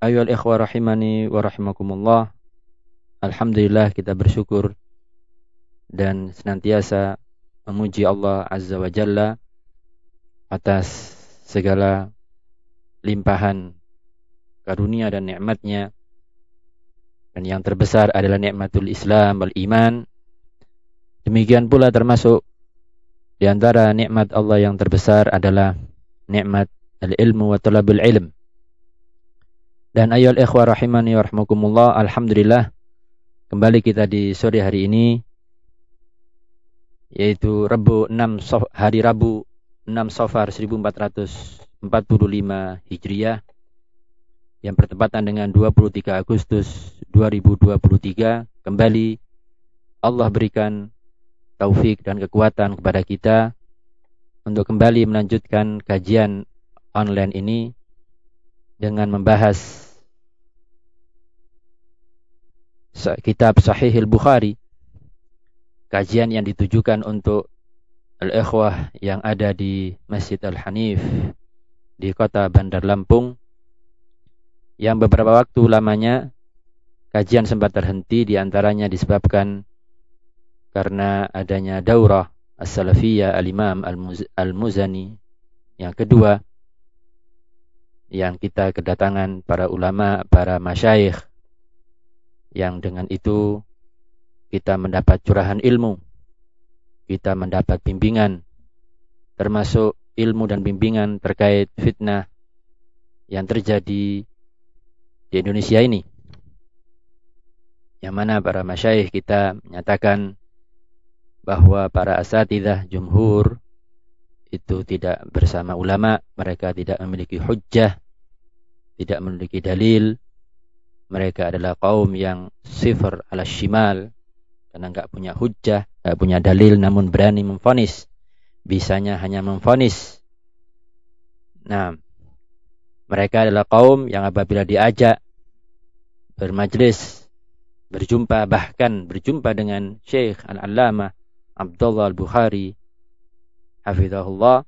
Ayo ikhwah rahimani wa rahimakumullah. Alhamdulillah kita bersyukur dan senantiasa memuji Allah Azza wa Jalla atas segala limpahan karunia dan nikmatnya. Dan yang terbesar adalah nikmatul Islam wal iman. Demikian pula termasuk di antara nikmat Allah yang terbesar adalah nikmat al-ilmu wa talabul ilm dan ayol ikhwah rahimani wa rahmakumullah, alhamdulillah kembali kita di sore hari ini yaitu Rabu 6 sof, hari Rabu 6 Safar 1445 Hijriah yang bertepatan dengan 23 Agustus 2023 kembali Allah berikan taufik dan kekuatan kepada kita untuk kembali melanjutkan kajian online ini dengan membahas kitab Sahih Al-Bukhari kajian yang ditujukan untuk al-ikhwah yang ada di Masjid Al-Hanif di kota Bandar Lampung yang beberapa waktu lamanya kajian sempat terhenti di antaranya disebabkan karena adanya daurah as-salafiyah al-imam al-muzani yang kedua yang kita kedatangan para ulama, para masyayikh yang dengan itu kita mendapat curahan ilmu, kita mendapat bimbingan termasuk ilmu dan bimbingan terkait fitnah yang terjadi di Indonesia ini. Yang mana para masyayikh kita menyatakan bahwa para asatidah jumhur itu tidak bersama ulama, mereka tidak memiliki hujjah, tidak memiliki dalil. Mereka adalah kaum yang sifar ala shimal karena enggak punya hujjah, enggak punya dalil namun berani memfonis. Bisanya hanya memfonis. Nah, mereka adalah kaum yang apabila diajak bermajlis, berjumpa bahkan berjumpa dengan Syekh Al-Allamah Abdullah Al-Bukhari hafizahullah.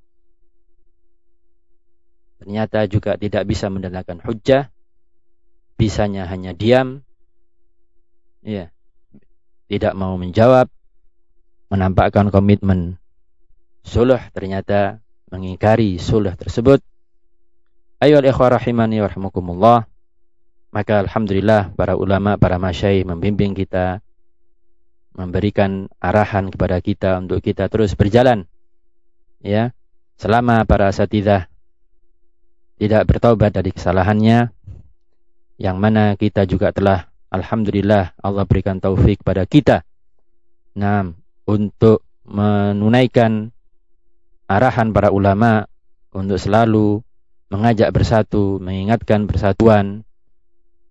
Ternyata juga tidak bisa mendatangkan hujjah. Bisanya hanya diam. Ya. Tidak mau menjawab. Menampakkan komitmen. Suluh ternyata mengingkari suluh tersebut. Ayo ikhwah rahimani warahmukumullah maka alhamdulillah para ulama para masyai membimbing kita. Memberikan arahan kepada kita untuk kita terus berjalan ya selama para asatidah tidak bertobat dari kesalahannya yang mana kita juga telah alhamdulillah Allah berikan taufik pada kita. Nah untuk menunaikan arahan para ulama untuk selalu mengajak bersatu, mengingatkan persatuan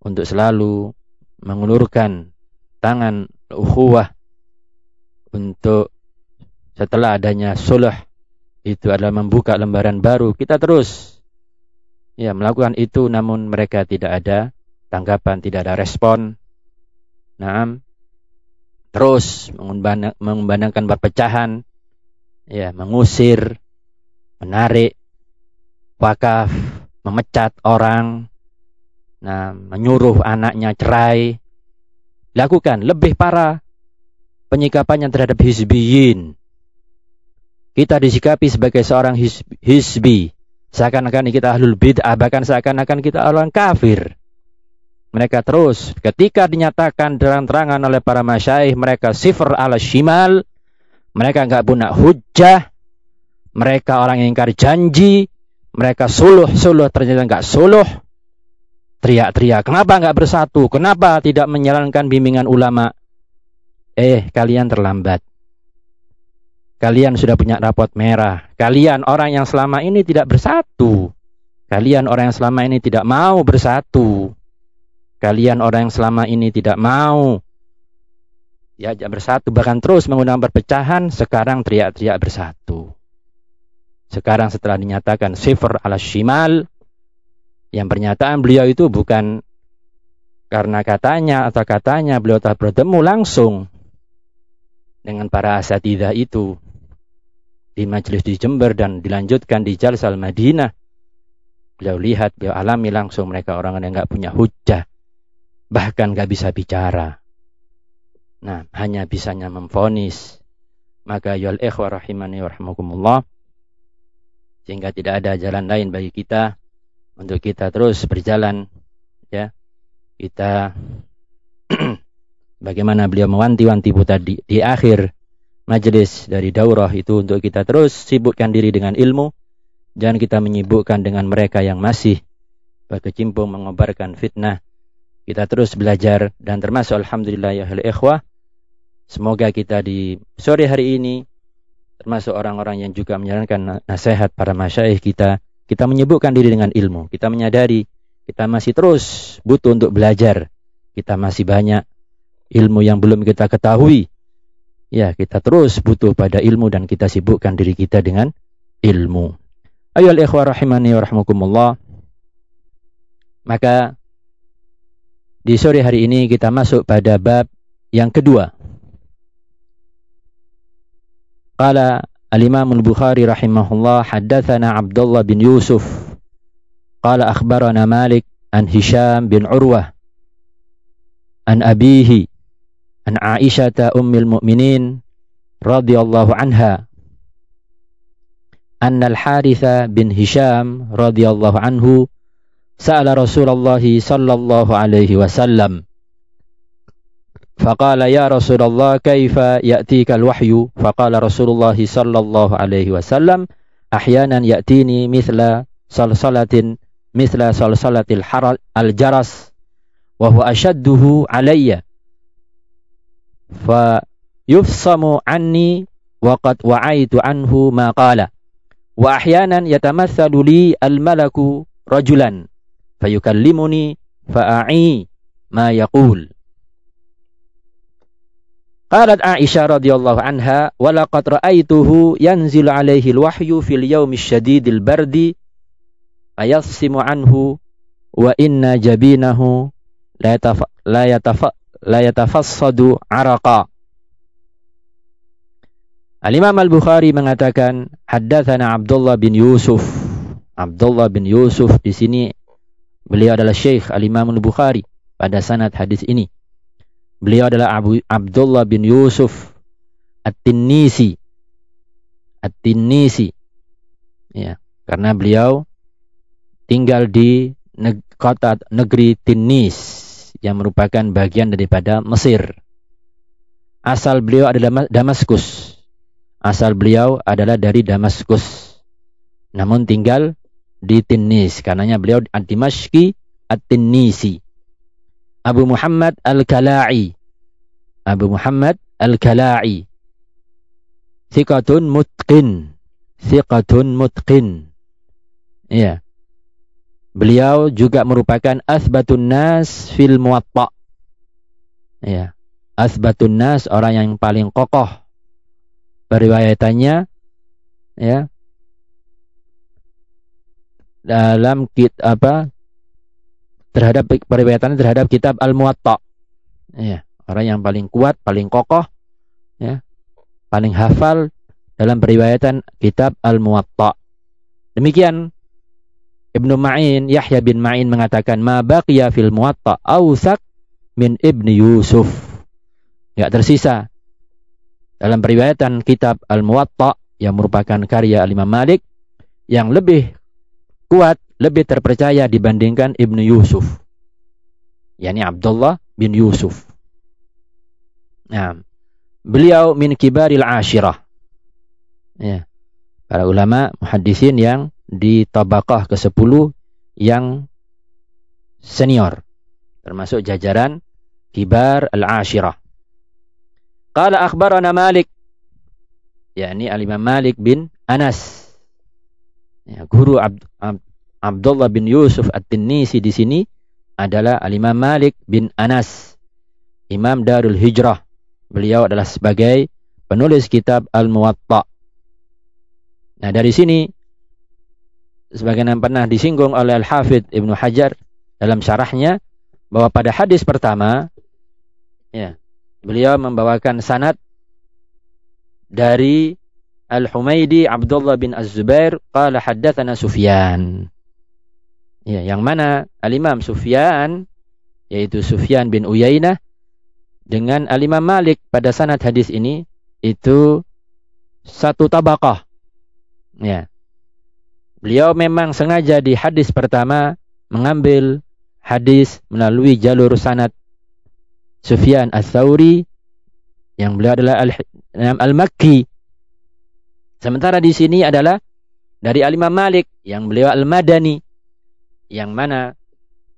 untuk selalu mengulurkan tangan ukhuwah untuk setelah adanya sulh itu adalah membuka lembaran baru. Kita terus ya melakukan itu namun mereka tidak ada tanggapan, tidak ada respon. Nah, terus mengembangkan perpecahan, ya mengusir, menarik, wakaf, memecat orang, nah menyuruh anaknya cerai. Lakukan lebih parah penyikapannya terhadap hizbiyin kita disikapi sebagai seorang hizbi. Seakan-akan kita ahlul bid'ah, bahkan seakan-akan kita orang kafir. Mereka terus, ketika dinyatakan terang-terangan oleh para masyaih, mereka sifr ala shimal, mereka enggak punya hujah, mereka orang yang ingkar janji, mereka suluh-suluh ternyata enggak suluh, teriak-teriak, kenapa enggak bersatu, kenapa tidak menjalankan bimbingan ulama? Eh, kalian terlambat. Kalian sudah punya rapot merah. Kalian orang yang selama ini tidak bersatu. Kalian orang yang selama ini tidak mau bersatu. kalian orang yang selama ini tidak mau diajak bersatu bahkan terus mengundang perpecahan sekarang teriak-teriak bersatu sekarang setelah dinyatakan sifar ala shimal yang pernyataan beliau itu bukan karena katanya atau katanya beliau telah bertemu langsung dengan para asatidah itu di majelis di Jember dan dilanjutkan di Jalsal Madinah. Beliau lihat, beliau alami langsung mereka orang yang nggak punya hujah. Bahkan nggak bisa bicara. Nah, hanya bisanya memfonis. Maka yul ikhwa rahimani warahmatullah. Sehingga tidak ada jalan lain bagi kita untuk kita terus berjalan ya. Kita bagaimana beliau mewanti-wanti tadi di akhir majelis dari daurah itu untuk kita terus sibukkan diri dengan ilmu. Jangan kita menyibukkan dengan mereka yang masih berkecimpung mengobarkan fitnah. Kita terus belajar dan termasuk alhamdulillah ya ikhwah. Semoga kita di sore hari ini termasuk orang-orang yang juga menjalankan nasihat para masyayikh kita, kita menyibukkan diri dengan ilmu. Kita menyadari kita masih terus butuh untuk belajar. Kita masih banyak ilmu yang belum kita ketahui ya kita terus butuh pada ilmu dan kita sibukkan diri kita dengan ilmu. Ayo ikhwah rahimani wa rahmukumullah. Maka di sore hari ini kita masuk pada bab yang kedua. Qala al-Imam al-Bukhari rahimahullah haddatsana Abdullah bin Yusuf qala akhbarana Malik an Hisham bin Urwah an abihi an Aisyah ummil mu'minin radhiyallahu anha anna al-Haritha bin Hisham radhiyallahu anhu sa'ala Rasulullah sallallahu alaihi wasallam فقال يا رسول الله كيف يأتيك الوحي فقال رسول الله صلى الله عليه وسلم أحيانا يأتيني مثل صلصلة مثل صلصلة الجرس وهو أشده علي fa yufsamu anni wa qad wa'aitu anhu ma qala wa ahyanan yatamatsalu li al-malaku rajulan fayukallimuni fa'a'i ma yaqul Qalat Aisyah radhiyallahu anha wa laqad ra'aituhu yanzilu alaihi al-wahyu fil yawmi syadidil bardi ayasimu anhu wa inna jabinahu la yatafa la yatafa la yatafassadu araqa. Al-Imam Al-Bukhari mengatakan haddatsana Abdullah bin Yusuf. Abdullah bin Yusuf di sini beliau adalah Syekh Al-Imam Al-Bukhari pada sanad hadis ini. Beliau adalah Abu Abdullah bin Yusuf At-Tinnisi. At-Tinnisi. Ya, karena beliau tinggal di neg kota negeri Tinis yang merupakan bagian daripada Mesir. Asal beliau adalah Damaskus. Asal beliau adalah dari Damaskus. Namun tinggal di Tinis. Karenanya beliau Ad-Dimashqi At-Tinisi. Abu Muhammad Al-Kala'i. Abu Muhammad Al-Kala'i. Thiqatun mutqin. Thiqatun mutqin. Iya. Beliau juga merupakan asbatun nas fil muwatta. Ya. Asbatun nas orang yang paling kokoh periwayatannya ya dalam kit apa terhadap periwayatan terhadap kitab Al-Muwatta. Ya, orang yang paling kuat, paling kokoh ya, paling hafal dalam periwayatan kitab Al-Muwatta. Demikian Ibnu Ma'in, Yahya bin Ma'in mengatakan, "Ma baqiya fil Muwatta awsak min Ibni Yusuf." Ya tersisa dalam periwayatan kitab Al-Muwatta yang merupakan karya Al-Imam Malik yang lebih kuat, lebih terpercaya dibandingkan Ibnu Yusuf. yakni Abdullah bin Yusuf. Nah, beliau min kibaril ashirah. Ya. Para ulama muhaddisin yang di tabaqah ke-10 yang senior termasuk jajaran kibar al-ashirah. Qala akhbarana Malik yakni al-Imam Malik bin Anas. Ya, guru Abd, Abd, Abdullah bin Yusuf At-Tinnisi di sini adalah Al-Imam Malik bin Anas, Imam Darul Hijrah. Beliau adalah sebagai penulis kitab Al-Muwatta. Nah, dari sini sebagaimana pernah disinggung oleh Al-Hafidh Ibnu Hajar dalam syarahnya bahwa pada hadis pertama ya, beliau membawakan sanad dari Al-Humaidi Abdullah bin Az-Zubair qala haddatsana Sufyan. Ya, yang mana Al-Imam Sufyan yaitu Sufyan bin Uyainah dengan Al-Imam Malik pada sanad hadis ini itu satu tabaqah. Ya. Beliau memang sengaja di hadis pertama mengambil hadis melalui jalur sanad Sufyan Ats-Tsauri yang beliau adalah Al-Makki Sementara di sini adalah dari Al-Imam Malik yang beliau Al-Madani yang mana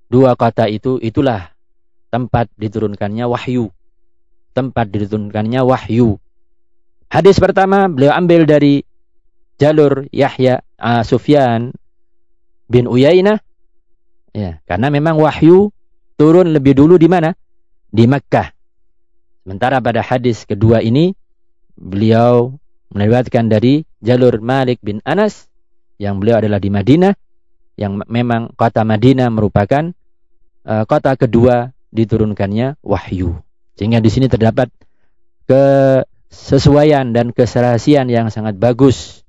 dua kata itu itulah tempat diturunkannya wahyu. Tempat diturunkannya wahyu. Hadis pertama beliau ambil dari jalur Yahya uh, Sufyan bin Uyainah ya karena memang wahyu turun lebih dulu di mana? Di Mekkah. Sementara pada hadis kedua ini beliau meriwayatkan dari jalur Malik bin Anas yang beliau adalah di Madinah yang memang kota Madinah merupakan uh, kota kedua diturunkannya wahyu. Sehingga di sini terdapat kesesuaian dan keserasian yang sangat bagus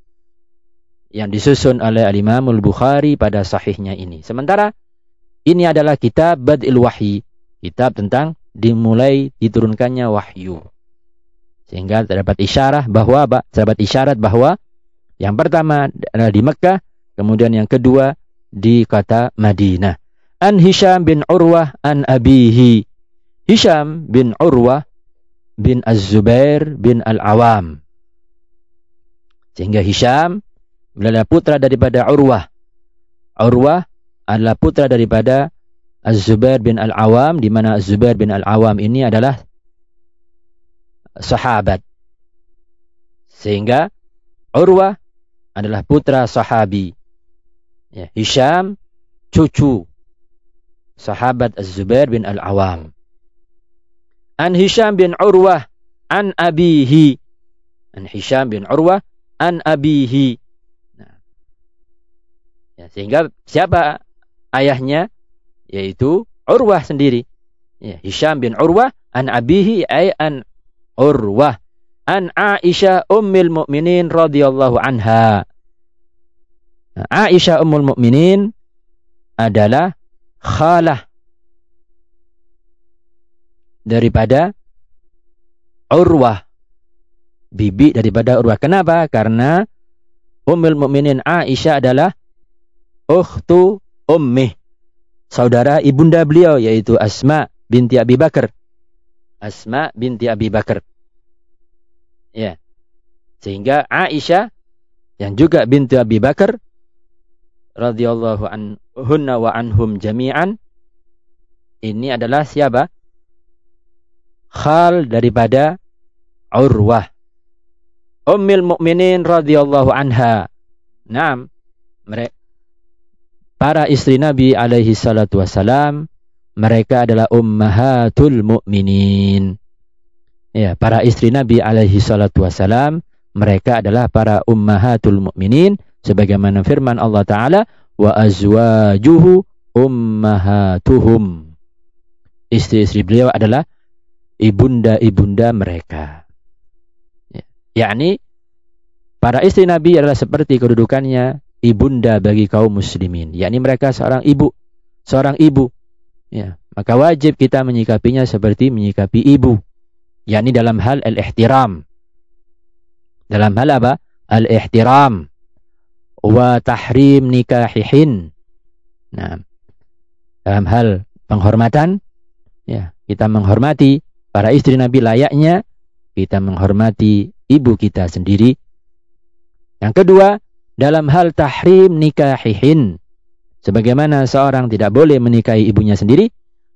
yang disusun oleh Al-Imam Al-Bukhari pada sahihnya ini. Sementara ini adalah kitab Badil Wahyi, kitab tentang dimulai diturunkannya wahyu. Sehingga terdapat isyarat bahwa terdapat isyarat bahwa yang pertama adalah di Mekah, kemudian yang kedua di kota Madinah. An Hisham bin Urwah an abihi. Hisham bin Urwah bin Az-Zubair bin Al-Awam. Sehingga Hisham adalah putra daripada Urwah. Urwah adalah putra daripada Az-Zubair bin Al-Awam di mana Az-Zubair bin Al-Awam ini adalah sahabat. Sehingga Urwah adalah putra sahabi. Ya, Hisham cucu sahabat Az-Zubair bin Al-Awam. An Hisham bin Urwah an abihi. An Hisham bin Urwah an abihi. Ya, sehingga siapa ayahnya? Yaitu Urwah sendiri. Ya, Hisham bin Urwah an abihi ay an Urwah an Aisyah ummul mukminin radhiyallahu anha. Nah, Aisyah ummul mukminin adalah khalah daripada Urwah. Bibi daripada Urwah. Kenapa? Karena ummul mukminin Aisyah adalah ukhtu ummih. Saudara ibunda beliau yaitu Asma binti Abi Bakar Asma binti Abi Bakar. Ya. Sehingga Aisyah yang juga binti Abi Bakar radhiyallahu anhunna wa anhum jami'an ini adalah siapa? Khal daripada Urwah. Ummul Mukminin radhiyallahu anha. Naam. Para istri Nabi alaihi salatu wasalam mereka adalah ummahatul mu'minin. Ya, para istri Nabi alaihi salatu wasalam, mereka adalah para ummahatul mu'minin sebagaimana firman Allah taala wa azwajuhu ummahatuhum. Istri-istri beliau adalah ibunda-ibunda mereka. Ya, yakni para istri Nabi adalah seperti kedudukannya ibunda bagi kaum muslimin, yakni mereka seorang ibu, seorang ibu Ya, maka wajib kita menyikapinya seperti menyikapi ibu, yakni dalam hal al-ihtiram. Dalam hal apa? Al-ihtiram wa tahrim nikahihin. Nah, dalam hal penghormatan, ya, kita menghormati para istri Nabi layaknya kita menghormati ibu kita sendiri. Yang kedua, dalam hal tahrim nikahihin, Sebagaimana seorang tidak boleh menikahi ibunya sendiri,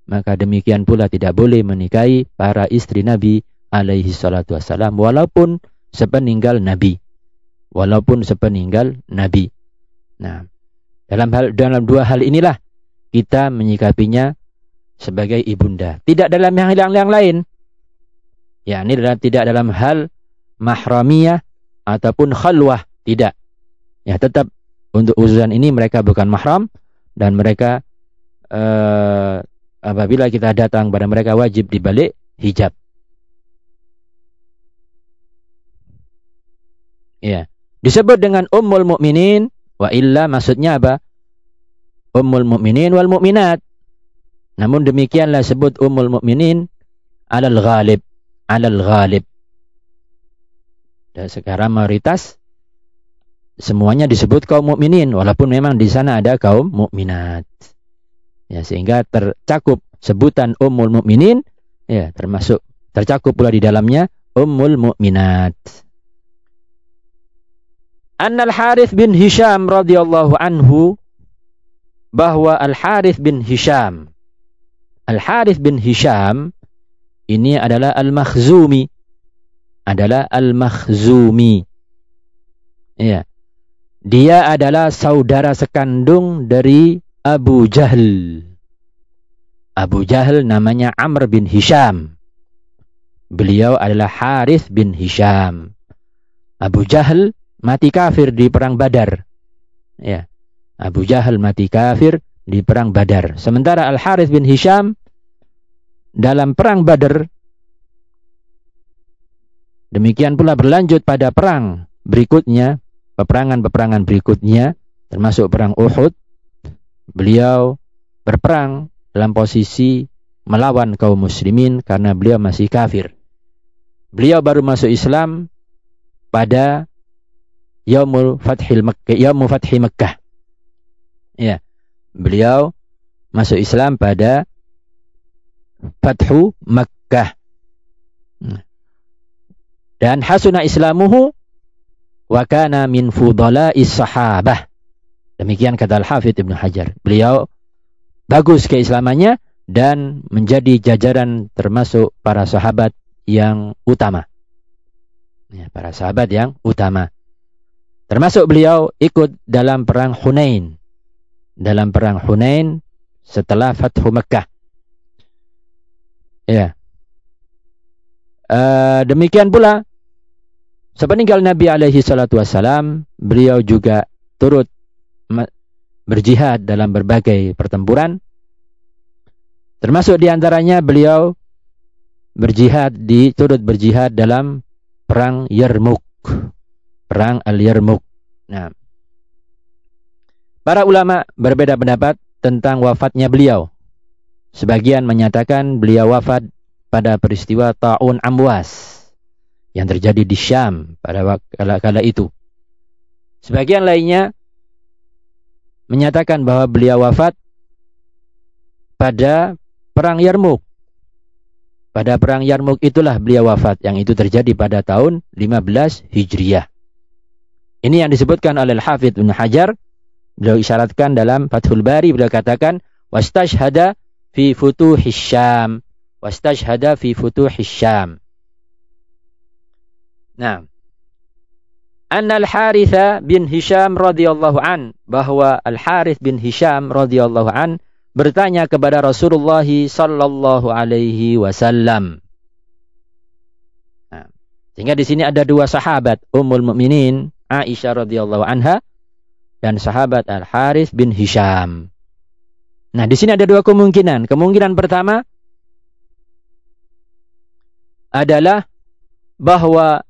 maka demikian pula tidak boleh menikahi para istri Nabi alaihi salatu wassalam walaupun sepeninggal Nabi. Walaupun sepeninggal Nabi. Nah, dalam hal dalam dua hal inilah kita menyikapinya sebagai ibunda. Tidak dalam yang, yang, yang lain. Ya, ini adalah tidak dalam hal mahramiyah ataupun khalwah. Tidak. Ya, tetap untuk urusan ini mereka bukan mahram dan mereka uh, apabila kita datang pada mereka wajib dibalik hijab. Ya. Disebut dengan ummul mukminin wa illa maksudnya apa? Ummul mukminin wal mukminat. Namun demikianlah sebut ummul mukminin alal ghalib, alal ghalib. Dan sekarang mayoritas semuanya disebut kaum mukminin walaupun memang di sana ada kaum mukminat. Ya, sehingga tercakup sebutan ummul mukminin ya termasuk tercakup pula di dalamnya ummul mukminat. An al-Harith bin Hisham radhiyallahu anhu bahwa Al-Harith bin Hisham Al-Harith bin Hisham ini adalah Al-Makhzumi adalah Al-Makhzumi ya dia adalah saudara sekandung dari Abu Jahal Abu Jahal namanya Amr bin Hisham beliau adalah Harith bin Hisham Abu Jahal mati kafir di perang Badar. Ya. Abu Jahal mati kafir di perang Badar. Sementara Al Harith bin Hisham dalam perang Badar demikian pula berlanjut pada perang berikutnya, peperangan-peperangan berikutnya termasuk perang Uhud. Beliau berperang dalam posisi melawan kaum muslimin karena beliau masih kafir. Beliau baru masuk Islam pada Yaumul Fathil Makkah, Yaumul Fathi Makkah. Ya. Beliau masuk Islam pada Fathu Makkah. Dan hasuna islamuhu wa kana min fudala'is sahabah. Demikian kata Al-Hafidh Ibn Hajar. Beliau bagus keislamannya dan menjadi jajaran termasuk para sahabat yang utama. Ya, para sahabat yang utama. Termasuk beliau ikut dalam perang Hunain. Dalam perang Hunain setelah Fathu Mekah. Ya. Uh, demikian pula sepeninggal Nabi alaihi salatu wasalam, beliau juga turut berjihad dalam berbagai pertempuran. Termasuk di antaranya beliau berjihad di turut berjihad dalam perang Yarmuk perang Al-Yarmuk. Nah, para ulama berbeda pendapat tentang wafatnya beliau. Sebagian menyatakan beliau wafat pada peristiwa Ta'un Amwas yang terjadi di Syam pada kala, kala itu. Sebagian lainnya menyatakan bahwa beliau wafat pada perang Yarmuk. Pada perang Yarmuk itulah beliau wafat yang itu terjadi pada tahun 15 Hijriah. Ini yang disebutkan oleh Al-Hafidh bin Hajar. Beliau isyaratkan dalam Fathul Bari. Beliau katakan, Wastashhada fi futuhis Syam. Wastashhada fi futuhis Syam. Nah. Anna al-Haritha bin Hisham radhiyallahu an bahwa Al-Harith bin Hisham radhiyallahu an bertanya kepada Rasulullah sallallahu alaihi wasallam. Nah, sehingga di sini ada dua sahabat Ummul Mukminin Aisyah radhiyallahu anha dan sahabat Al Haris bin Hisham. Nah, di sini ada dua kemungkinan. Kemungkinan pertama adalah bahwa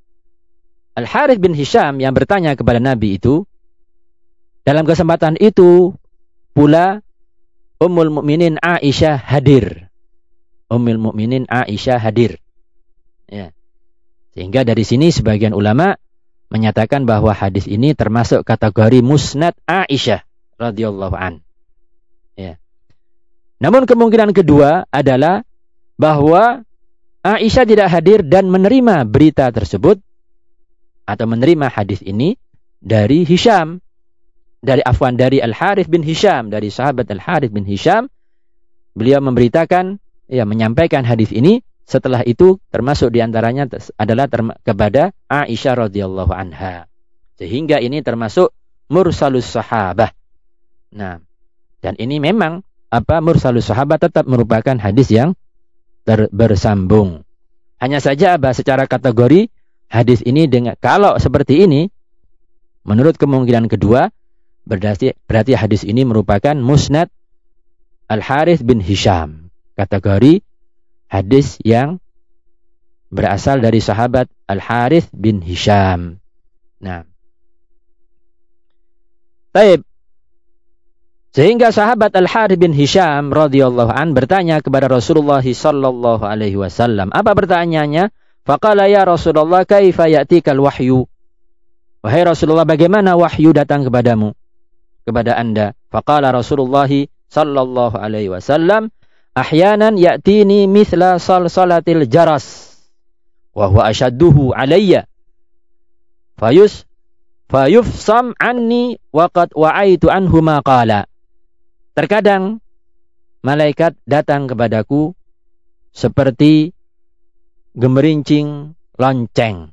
Al Haris bin Hisham yang bertanya kepada Nabi itu dalam kesempatan itu pula Ummul Mukminin Aisyah hadir. Ummul Mukminin Aisyah hadir. Ya. Sehingga dari sini sebagian ulama menyatakan bahwa hadis ini termasuk kategori musnad Aisyah radhiyallahu an. Ya. Namun kemungkinan kedua adalah bahwa Aisyah tidak hadir dan menerima berita tersebut atau menerima hadis ini dari Hisham dari Afwan dari Al Harith bin Hisham dari sahabat Al Harith bin Hisham beliau memberitakan ya menyampaikan hadis ini setelah itu termasuk di antaranya adalah kepada Aisyah radhiyallahu anha. Sehingga ini termasuk mursalus sahabah. Nah, dan ini memang apa mursalus sahabat tetap merupakan hadis yang ter, bersambung. Hanya saja apa secara kategori hadis ini dengan kalau seperti ini menurut kemungkinan kedua berarti berarti hadis ini merupakan musnad Al Harith bin Hisham. Kategori hadis yang berasal dari sahabat Al Harith bin Hisham. Nah. Taib sehingga sahabat Al-Harith bin Hisham radhiyallahu an bertanya kepada Rasulullah sallallahu alaihi wasallam. Apa pertanyaannya? Faqala ya Rasulullah kaifa ya'tikal wahyu? Wahai Rasulullah bagaimana wahyu datang kepadamu? Kepada Anda. Faqala Rasulullah sallallahu alaihi wasallam ahyanan ya'tini mithla salsalatil jaras wa huwa ashadduhu alayya fayus fayufsam anni waqad wa'aitu anhu ma qala Terkadang malaikat datang kepadaku seperti gemerincing lonceng.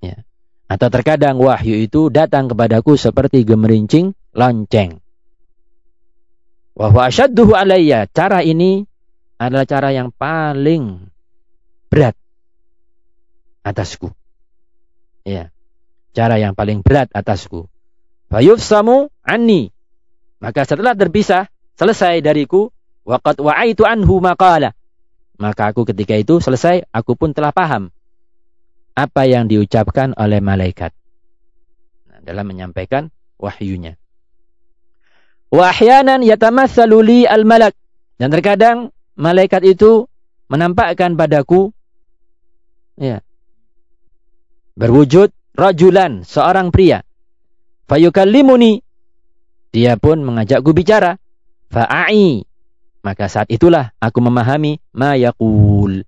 Ya. Atau terkadang wahyu itu datang kepadaku seperti gemerincing lonceng. Wahwa asyadduhu alayya. Cara ini adalah cara yang paling berat atasku. Ya. Cara yang paling berat atasku. Fayufsamu anni. Maka setelah terpisah, selesai dariku, waqad wa'aitu anhu maqala. Maka aku ketika itu selesai, aku pun telah paham apa yang diucapkan oleh malaikat nah, dalam menyampaikan wahyunya. Wahyanan yatamatsalu li al-malak. Dan terkadang malaikat itu menampakkan padaku ya berwujud rajulan, seorang pria. Fayukallimuni dia pun mengajakku bicara. Fa'ai. Maka saat itulah aku memahami ma yaqul.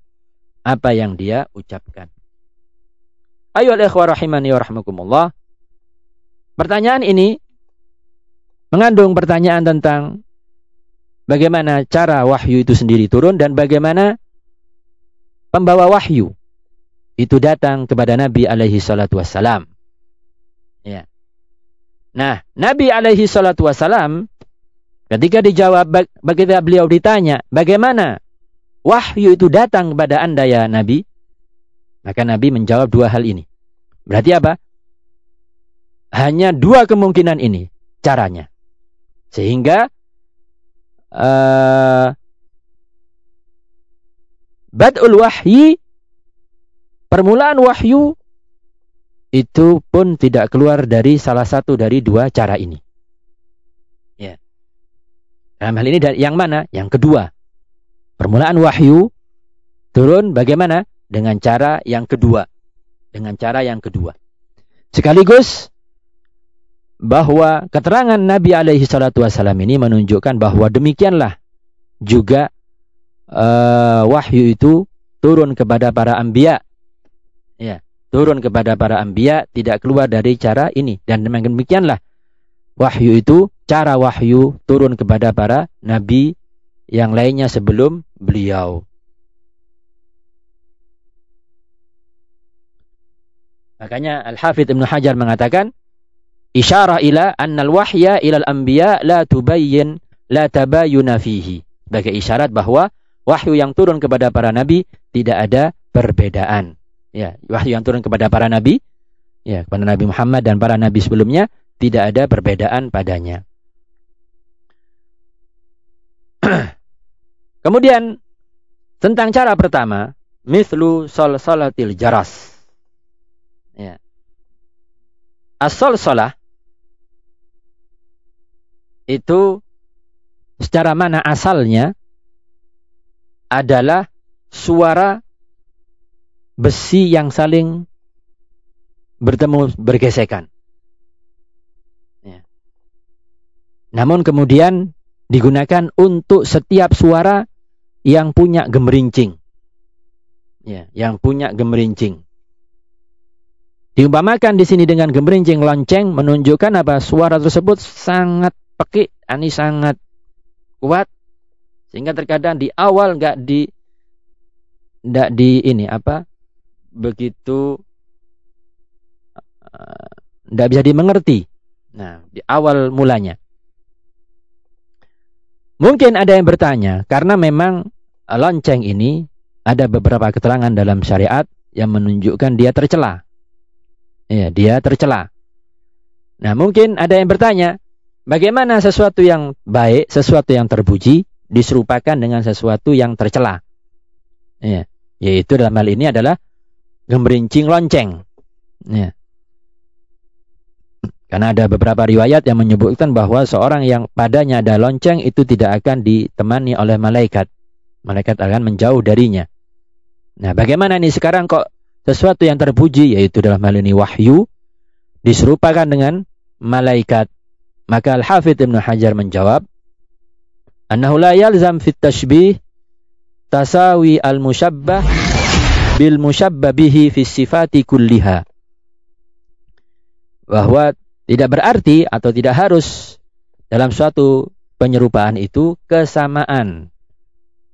Apa yang dia ucapkan. Ayo ikhwah rahimani wa rahmakumullah. Pertanyaan ini mengandung pertanyaan tentang bagaimana cara wahyu itu sendiri turun dan bagaimana pembawa wahyu itu datang kepada Nabi alaihi salatu wassalam. Ya. Nah, Nabi alaihi salatu wasalam ketika dijawab begitu beliau ditanya, "Bagaimana wahyu itu datang kepada Anda ya Nabi?" Maka Nabi menjawab dua hal ini. Berarti apa? Hanya dua kemungkinan ini caranya. Sehingga uh, badul wahyi permulaan wahyu itu pun tidak keluar dari salah satu dari dua cara ini. Dalam hal ini yang mana? Yang kedua. Permulaan wahyu turun bagaimana? Dengan cara yang kedua. Dengan cara yang kedua. Sekaligus bahwa keterangan Nabi alaihi salatu wasallam ini menunjukkan bahwa demikianlah juga uh, wahyu itu turun kepada para anbiya. Ya turun kepada para anbiya tidak keluar dari cara ini dan demikianlah wahyu itu cara wahyu turun kepada para nabi yang lainnya sebelum beliau. Makanya Al-Hafidh Ibn Hajar mengatakan isyarah ila annal wahya ilal anbiya la tubayyin la tabayuna fihi. Sebagai isyarat bahwa wahyu yang turun kepada para nabi tidak ada perbedaan ya wahyu yang turun kepada para nabi ya kepada Nabi Muhammad dan para nabi sebelumnya tidak ada perbedaan padanya. Kemudian tentang cara pertama, mislu sol salatil jaras. Ya. Asal solah itu secara mana asalnya adalah suara besi yang saling bertemu bergesekan. Ya. Namun kemudian digunakan untuk setiap suara yang punya gemerincing. Ya, yang punya gemerincing. Diumpamakan di sini dengan gemerincing lonceng menunjukkan apa? Suara tersebut sangat pekik, ani sangat kuat sehingga terkadang di awal enggak di enggak di ini apa? begitu tidak uh, bisa dimengerti. Nah, di awal mulanya. Mungkin ada yang bertanya, karena memang lonceng ini ada beberapa keterangan dalam syariat yang menunjukkan dia tercela. Ya, dia tercela. Nah, mungkin ada yang bertanya, bagaimana sesuatu yang baik, sesuatu yang terpuji diserupakan dengan sesuatu yang tercela? Ya, yaitu dalam hal ini adalah gemerincing lonceng. Ya. Karena ada beberapa riwayat yang menyebutkan bahwa seorang yang padanya ada lonceng itu tidak akan ditemani oleh malaikat. Malaikat akan menjauh darinya. Nah, bagaimana ini sekarang kok sesuatu yang terpuji yaitu dalam hal ini wahyu diserupakan dengan malaikat? Maka Al-Hafidh Ibn Hajar menjawab, "Annahu la yalzam fit tashbih tasawi al-musyabbah bil musyabbabihi fi sifati kulliha." Bahwa tidak berarti atau tidak harus dalam suatu penyerupaan itu kesamaan.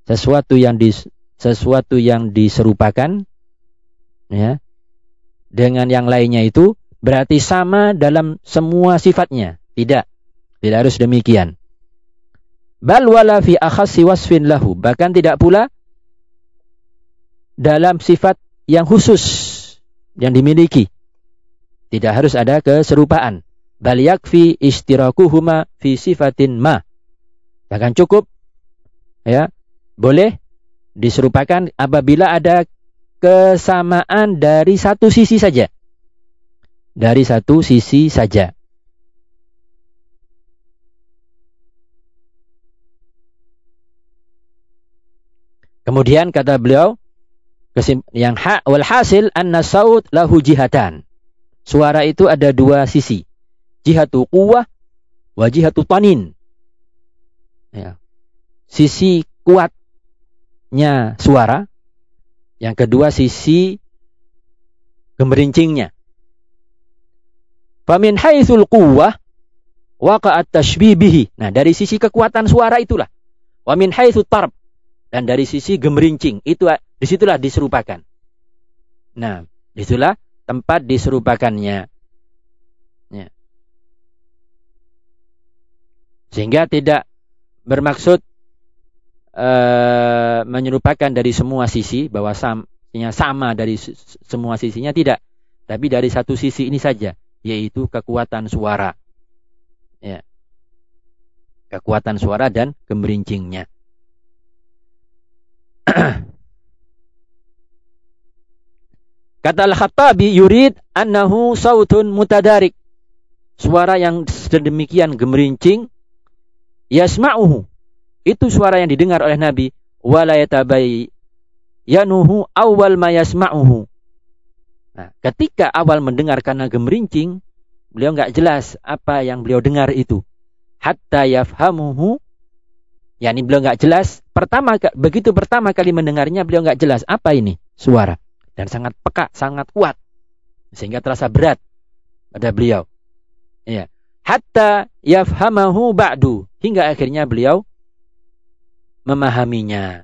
Sesuatu yang di, sesuatu yang diserupakan ya dengan yang lainnya itu berarti sama dalam semua sifatnya. Tidak. Tidak harus demikian. Bal wala fi akhassi wasfin lahu. Bahkan tidak pula dalam sifat yang khusus yang dimiliki. Tidak harus ada keserupaan bal yakfi istirakuhuma fi sifatin ma. Bahkan cukup ya, boleh diserupakan apabila ada kesamaan dari satu sisi saja. Dari satu sisi saja. Kemudian kata beliau yang hak wal hasil anna saut lahu jihatan. Suara itu ada dua sisi jihatu quwah wa jihatu tanin. Ya. Sisi kuatnya suara, yang kedua sisi gemerincingnya. Famin haitsul quwwah waqa'at tashbih bihi. Nah, dari sisi kekuatan suara itulah. Wa min haitsu tarb dan dari sisi gemerincing itu di situlah diserupakan. Nah, di situlah tempat diserupakannya. Sehingga tidak bermaksud uh, menyerupakan dari semua sisi bahwa sam, sama dari semua sisinya tidak, tapi dari satu sisi ini saja, yaitu kekuatan suara. Ya. Kekuatan suara dan gemerincingnya. Kata Al-Khattabi yurid annahu sautun mutadarik. Suara yang sedemikian gemerincing yasma'uhu. Itu suara yang didengar oleh Nabi. Wala yanuhu awal ma yasma'uhu. Nah, ketika awal mendengar karena gemerincing, beliau nggak jelas apa yang beliau dengar itu. Hatta yafhamuhu, yakni beliau nggak jelas. Pertama, begitu pertama kali mendengarnya, beliau nggak jelas apa ini suara dan sangat peka, sangat kuat, sehingga terasa berat pada beliau. Ya hatta yafhamahu ba'du hingga akhirnya beliau memahaminya.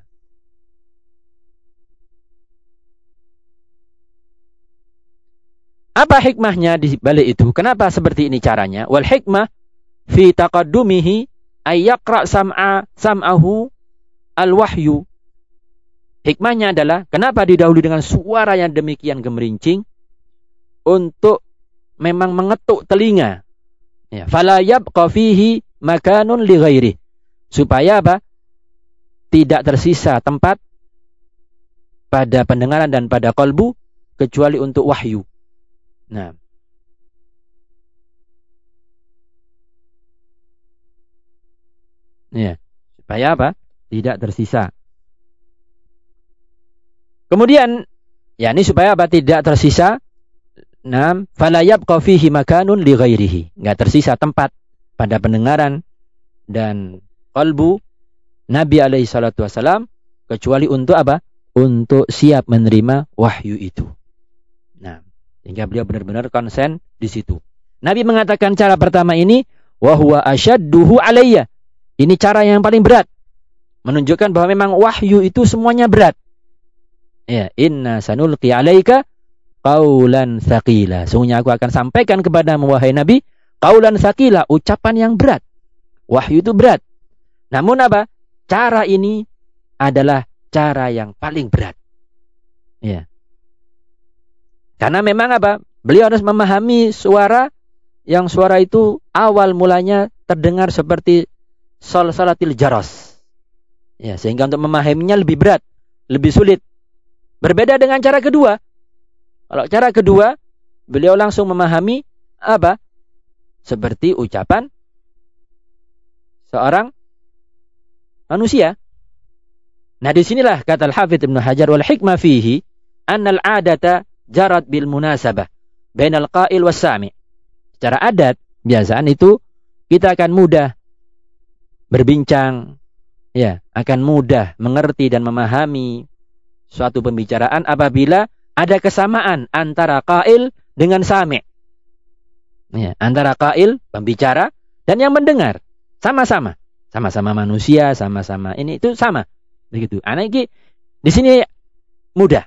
Apa hikmahnya di balik itu? Kenapa seperti ini caranya? Wal hikmah fi taqaddumihi ay yaqra sam'a sam'ahu al-wahyu. Hikmahnya adalah kenapa didahului dengan suara yang demikian gemerincing untuk memang mengetuk telinga Ya, fala yabqa fihi makanun li ghairi. Supaya apa? Tidak tersisa tempat pada pendengaran dan pada kolbu kecuali untuk wahyu. Nah. Ya, supaya apa? Tidak tersisa. Kemudian, ya ini supaya apa? Tidak tersisa Nam, fala yabqa makanun li ghairihi. Enggak tersisa tempat pada pendengaran dan kalbu Nabi alaihi salatu wasalam kecuali untuk apa? Untuk siap menerima wahyu itu. Nah, sehingga beliau benar-benar konsen di situ. Nabi mengatakan cara pertama ini wa huwa asyadduhu alayya. Ini cara yang paling berat. Menunjukkan bahwa memang wahyu itu semuanya berat. Ya, inna sanulqi alaika qaulan sakila. Sungguhnya aku akan sampaikan kepada wahai Nabi, qaulan sakila, ucapan yang berat. Wahyu itu berat. Namun apa? Cara ini adalah cara yang paling berat. Ya. Karena memang apa? Beliau harus memahami suara yang suara itu awal mulanya terdengar seperti sol salatil jaros. Ya, sehingga untuk memahaminya lebih berat, lebih sulit. Berbeda dengan cara kedua. Kalau cara kedua, beliau langsung memahami apa? Seperti ucapan seorang manusia. Nah, di sinilah kata Al-Hafidh Ibn Hajar wal hikmah fihi annal adata jarat bil munasabah bainal qail was sami. Secara adat, biasaan itu kita akan mudah berbincang, ya, akan mudah mengerti dan memahami suatu pembicaraan apabila ada kesamaan antara qail dengan sami. Ya, antara qail pembicara dan yang mendengar sama-sama, sama-sama manusia, sama-sama ini itu sama. Begitu. Anak ini di sini mudah.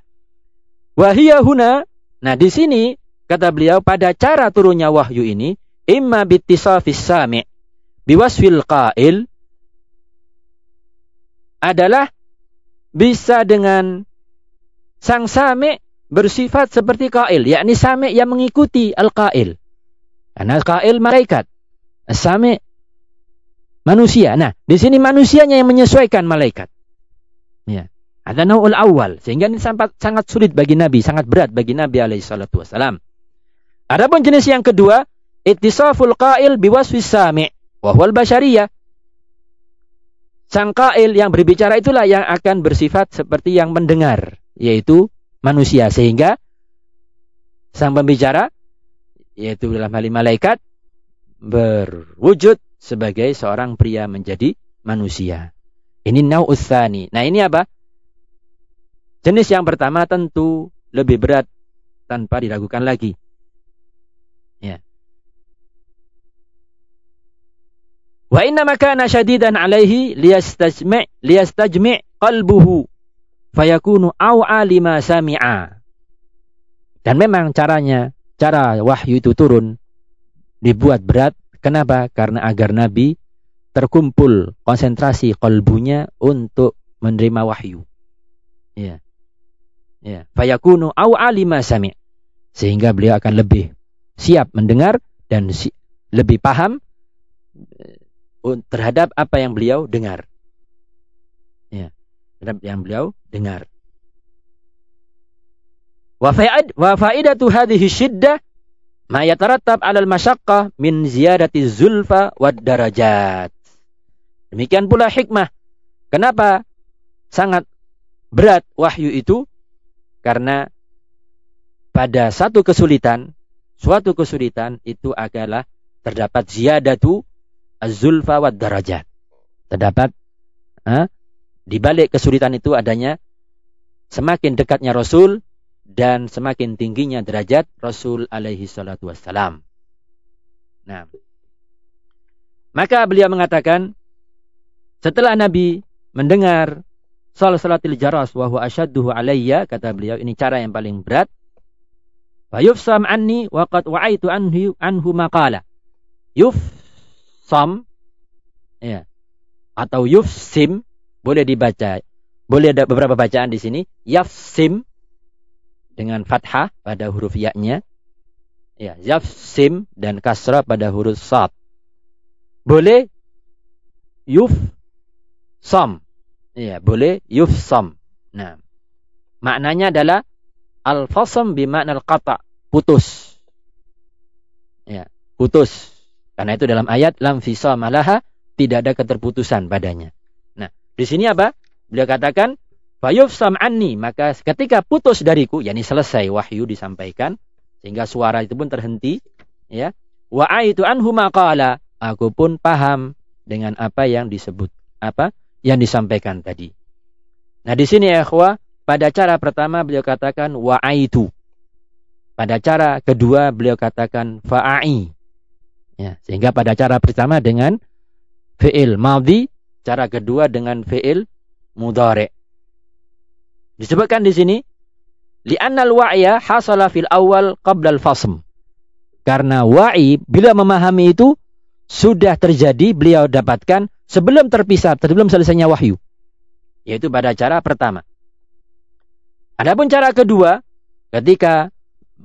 Wahia huna. Nah, di sini kata beliau pada cara turunnya wahyu ini imma bittisafis sami' biwasfil qail adalah bisa dengan sang sami' bersifat seperti qail, yakni sami' yang mengikuti al-qail. Karena qail malaikat, sami' manusia. Nah, di sini manusianya yang menyesuaikan malaikat. Ya. Ada naul awal. Sehingga ini sangat, sangat sulit bagi Nabi. Sangat berat bagi Nabi alaihi salatu wassalam. Adapun jenis yang kedua. Ittisaful qail biwasfis sami' wahwal basyariyah. Sang qail yang berbicara itulah yang akan bersifat seperti yang mendengar. Yaitu manusia. Sehingga sang pembicara. Yaitu dalam hal malaikat. Berwujud sebagai seorang pria menjadi manusia. Ini nau'uthani. Nah ini apa? Jenis yang pertama tentu lebih berat tanpa diragukan lagi. Ya. Wa inna makana syadidan alaihi liyastajmi' liyastajmi' qalbuhu fayakunu aw'a lima sami'a. Dan memang caranya, cara wahyu itu turun dibuat berat. Kenapa? Karena agar Nabi terkumpul konsentrasi kalbunya untuk menerima wahyu. Ya. Ya, fayakunu au alima sami. Sehingga beliau akan lebih siap mendengar dan si lebih paham eh, terhadap apa yang beliau dengar. Terhadap yang beliau dengar. Wa faidatu hadhihi syiddah ma yatarattab 'ala al-masyaqqah min ziyadati zulfa wad darajat. Demikian pula hikmah. Kenapa sangat berat wahyu itu? Karena pada satu kesulitan, suatu kesulitan itu adalah terdapat ziyadatu az-zulfa wa darajat. Terdapat eh, di balik kesulitan itu adanya semakin dekatnya Rasul dan semakin tingginya derajat Rasul alaihi salatu wassalam. Nah, maka beliau mengatakan setelah Nabi mendengar Salah salatil jaras wa huwa asyadduhu alayya kata beliau ini cara yang paling berat. Fa yufsam anni wa qad wa'aitu anhu anhu maqala. Yufsam ya atau yufsim boleh dibaca. Boleh ada beberapa bacaan di sini. Yafsim dengan fathah pada huruf ya-nya. Ya, yafsim dan kasrah pada huruf sad. Boleh yuf sam Iya, boleh yufsam. Nah, maknanya adalah al-fasam bima'na al-qata, putus. Ya, putus. Karena itu dalam ayat lam malaha tidak ada keterputusan padanya. Di sini apa? Beliau katakan fayufsam anni, maka ketika putus dariku, yakni selesai wahyu disampaikan sehingga suara itu pun terhenti, ya. Wa aitu anhu maqala, aku pun paham dengan apa yang disebut apa? yang disampaikan tadi. Nah, di sini ya ikhwah, pada cara pertama beliau katakan wa'aitu. Pada cara kedua beliau katakan fa'ai. Ya, sehingga pada cara pertama dengan fi'il madhi, cara kedua dengan fi'il mudhari. Disebutkan di sini li'anna al-wa'ya hasala fil awal qabla al-fasm. Karena wa'i bila memahami itu sudah terjadi beliau dapatkan sebelum terpisah, sebelum selesainya wahyu. Yaitu pada cara pertama. Adapun cara kedua, ketika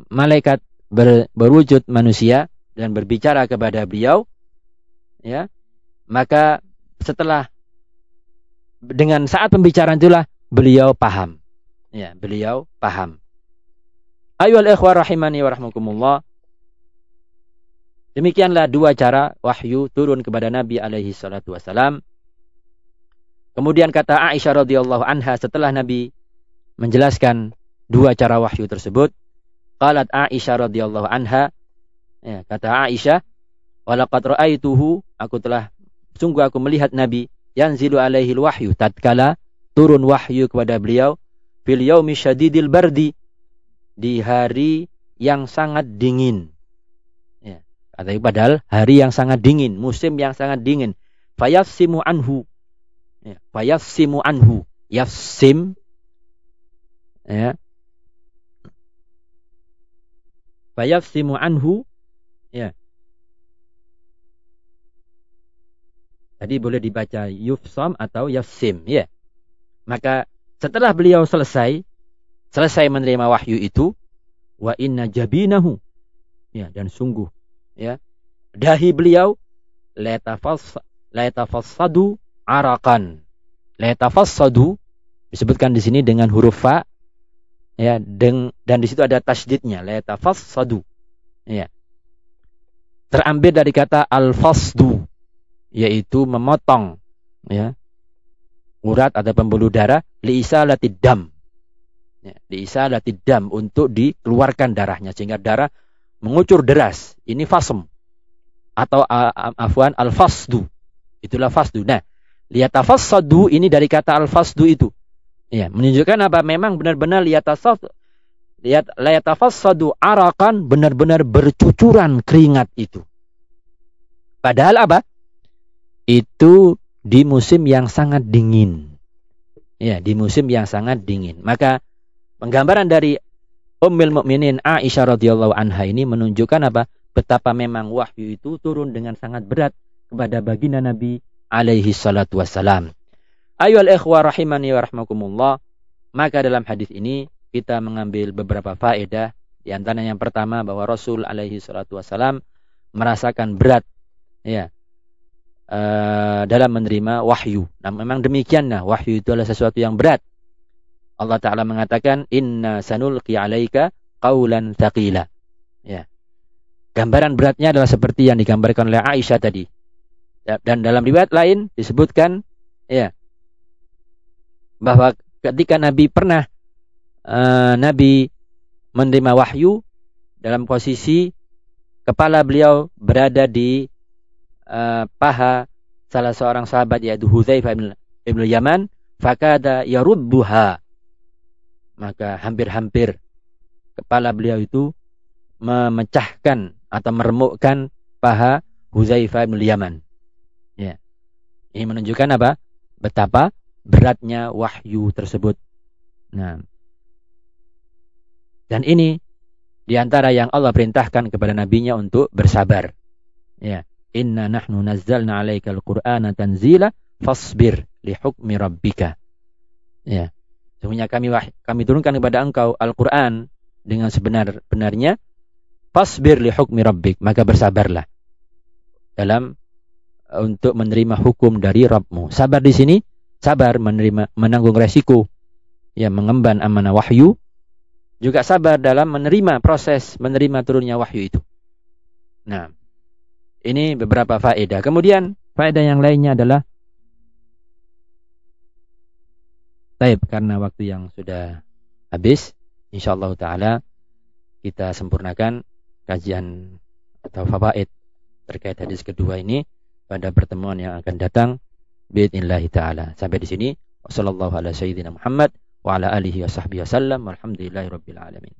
malaikat ber, berwujud manusia dan berbicara kepada beliau, ya, maka setelah dengan saat pembicaraan itulah beliau paham. Ya, beliau paham. Ayo ikhwah rahimani wa rahmakumullah. Demikianlah dua cara wahyu turun kepada Nabi alaihi salatu wasalam. Kemudian kata Aisyah radhiyallahu anha setelah Nabi menjelaskan dua cara wahyu tersebut, qalat Aisyah radhiyallahu anha, ya, kata Aisyah, "Walaqad ra'aituhu, aku telah sungguh aku melihat Nabi yanzilu alaihi wahyu tatkala turun wahyu kepada beliau fil yaumi syadidil bardi di hari yang sangat dingin. Ya, padahal hari yang sangat dingin, musim yang sangat dingin. Fayafsimu anhu Ya, fayafsimu anhu. Yafsim ya. Fayafsimu anhu ya. Tadi boleh dibaca yufsam atau yafsim ya. Maka setelah beliau selesai selesai menerima wahyu itu wa inna jabinahu ya dan sungguh ya dahi beliau la tafassadu arakan. La tafassadu disebutkan di sini dengan huruf fa ya deng, dan di situ ada tasydidnya la tafassadu. Ya. Terambil dari kata al-fasdu yaitu memotong ya urat atau pembuluh darah li isalatid dam. Ya, li isalatid dam untuk dikeluarkan darahnya sehingga darah mengucur deras. Ini fasm atau afwan al-fasdu. Itulah fasdu. Nah, Liyatafassadu ini dari kata al-fasdu itu. Ya, menunjukkan apa? Memang benar-benar liyatasaf lihat layatafassadu arakan benar-benar bercucuran keringat itu. Padahal apa? Itu di musim yang sangat dingin. Ya, di musim yang sangat dingin. Maka penggambaran dari Ummul Mukminin Aisyah radhiyallahu anha ini menunjukkan apa? Betapa memang wahyu itu turun dengan sangat berat kepada baginda Nabi alaihi salatu wassalam. al ikhwa rahimani wa rahmakumullah. Maka dalam hadis ini kita mengambil beberapa faedah. Di antara yang pertama bahwa Rasul alaihi salatu wassalam merasakan berat ya uh, dalam menerima wahyu. Nah, memang demikianlah wahyu itu adalah sesuatu yang berat. Allah Ta'ala mengatakan, Inna sanulqi alaika qawlan thaqila. Ya. Gambaran beratnya adalah seperti yang digambarkan oleh Aisyah tadi. Ya, dan dalam riwayat lain disebutkan ya bahwa ketika Nabi pernah uh, Nabi menerima wahyu dalam posisi kepala beliau berada di uh, paha salah seorang sahabat yaitu Hudzaifah bin, bin Yaman fakada yarudduha maka hampir-hampir kepala beliau itu memecahkan atau meremukkan paha Hudzaifah bin Yaman ini menunjukkan apa? Betapa beratnya wahyu tersebut. Nah. Dan ini di antara yang Allah perintahkan kepada nabinya untuk bersabar. Ya. Inna nahnu nazzalna alaikal qur'ana tanzila fasbir li hukmi rabbika. Ya. Sesungguhnya kami kami turunkan kepada engkau Al-Qur'an dengan sebenar-benarnya fasbir li hukmi rabbik, maka bersabarlah dalam untuk menerima hukum dari Rabbmu. Sabar di sini, sabar menerima menanggung resiko ya mengemban amanah wahyu, juga sabar dalam menerima proses menerima turunnya wahyu itu. Nah, ini beberapa faedah. Kemudian faedah yang lainnya adalah Taib karena waktu yang sudah habis, insyaallah taala kita sempurnakan kajian atau fawaid terkait hadis kedua ini pada pertemuan yang akan datang biidznillah taala. Sampai di sini. Ala sayyidina Muhammad wa ala alihi wa sahbihi wasallam. Walhamdulillahirabbil alamin.